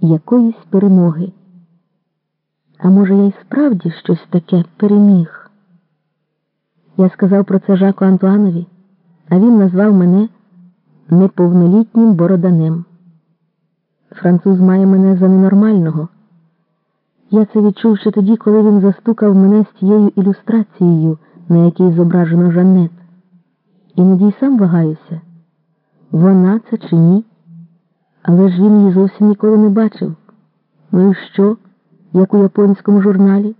якоїсь перемоги. А може, я й справді щось таке переміг? Я сказав про це Жаку Антуанові, а він назвав мене неповнолітнім бороданем. Француз має мене за ненормального. Я це відчув ще тоді, коли він застукав мене з тією ілюстрацією, на якій зображено Жаннет. Іноді й сам вагаюся, вона це чи ні, але ж він її зовсім ніколи не бачив. Ну і що, як у японському журналі?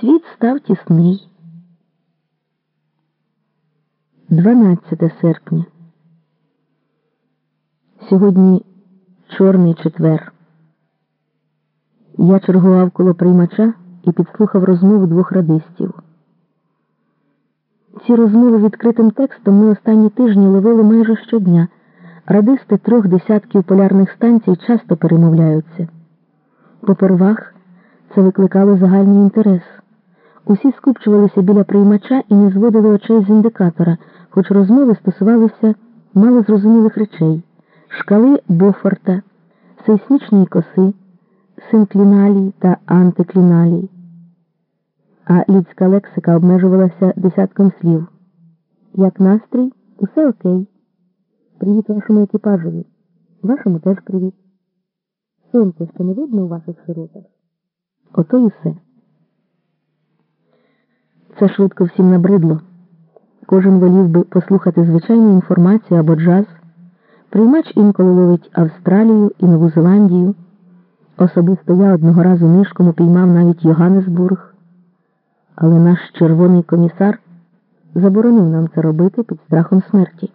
Світ став тісний. 12 серпня. Сьогодні чорний четвер. Я чергував коло приймача і підслухав розмову двох радистів. Ці розмови відкритим текстом ми останні тижні ловили майже щодня. Радисти трьох десятків полярних станцій часто перемовляються. Попервах це викликало загальний інтерес. Усі скупчувалися біля приймача і не зводили очей з індикатора, хоч розмови стосувалися малозрозумілих речей шкали Бофорта, сейсмічної коси, синкліналій та антикліналій. А людська лексика обмежувалася десятком слів. Як настрій, усе окей. Привіт вашому екіпажові. Вашому теж привіт. Сонце ще не видно у ваших широтах. Ото і все. Це швидко всім набридло. Кожен волів би послухати звичайну інформацію або джаз. Приймач інколи ловить Австралію і Нову Зеландію. Особисто я одного разу нишком упіймав навіть Йоганнесбург. Але наш червоний комісар заборонив нам це робити під страхом смерті.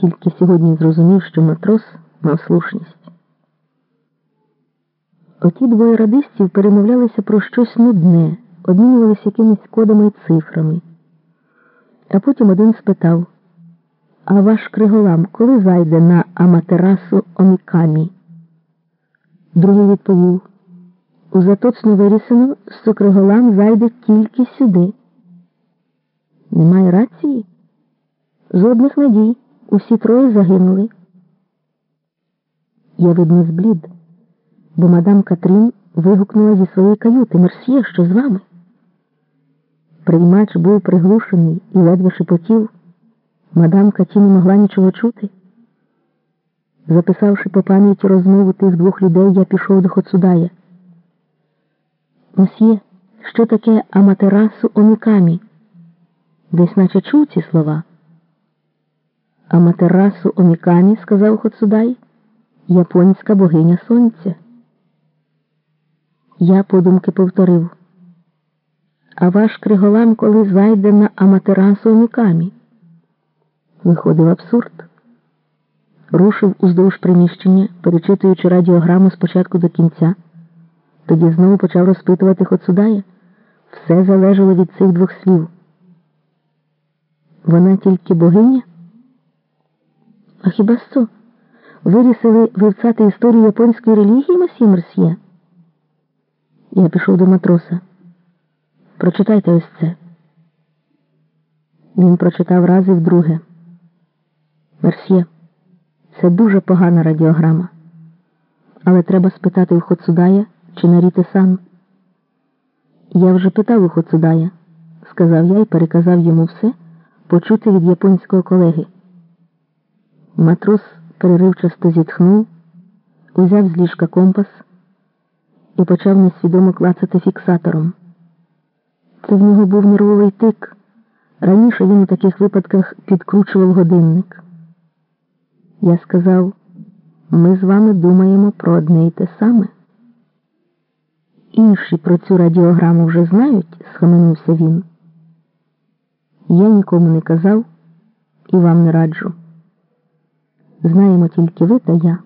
Тільки сьогодні зрозумів, що матрос мав слушність. Оті двоє радистів перемовлялися про щось нудне, обмінювалися якимись кодами і цифрами. А потім один спитав А ваш Криголам коли зайде на Аматерасу Омікамі? Другий відповів У заточно вирісено, що Криголам зайде тільки сюди. Немає рації? Жодних надій. Усі троє загинули. Я видно зблід, бо мадам Катрін вигукнула зі своєї каюти Мерсьє, що з вами. Приймач був приглушений і ледве шепотів. Мадам Каті не могла нічого чути. Записавши по пам'яті розмову тих двох людей, я пішов до Хоцудая. Мосьє, що таке Аматерасу Омікамі? Десь наче чув ці слова. Аматерасу Омікамі, сказав Хоцудай, японська богиня сонця. Я подумки повторив. А ваш Криголам коли зайде на Аматерасу Омікамі? Виходив абсурд. Рушив уздовж приміщення, перечитуючи радіограму спочатку до кінця. Тоді знову почав розпитувати Хоцудая. Все залежало від цих двох слів. Вона тільки богиня? А хіба що? Вирісили вивцати історію японської релігії, Масі Мерсьє? Я пішов до матроса. Прочитайте ось це. Він прочитав раз і вдруге. Мерсьє, це дуже погана радіограма. Але треба спитати у Хоцудая чи Наріте сан. Я вже питав у Хоцудая, сказав я і переказав йому все, почути від японського колеги. Матрос переривчасто зітхнув, узяв з ліжка компас і почав несвідомо клацати фіксатором. Це в нього був нервовий тик. Раніше він у таких випадках підкручував годинник. Я сказав, ми з вами думаємо про одне й те саме. Інші про цю радіограму вже знають, схаменувся він. Я нікому не казав і вам не раджу. Знаємо тільки ви та я.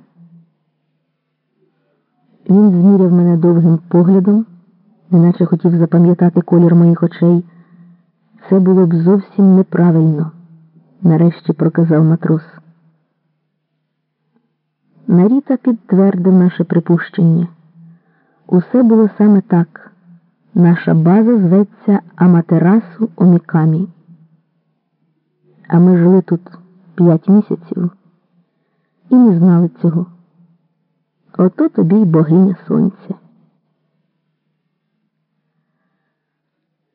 Він зміряв мене довгим поглядом, неначе хотів запам'ятати колір моїх очей. Це було б зовсім неправильно, нарешті проказав матрос. Наріта підтвердив наше припущення. Усе було саме так. Наша база зветься Аматерасу Омікамі. А ми жили тут п'ять місяців і не знали цього. Ото тобі й богиня сонця.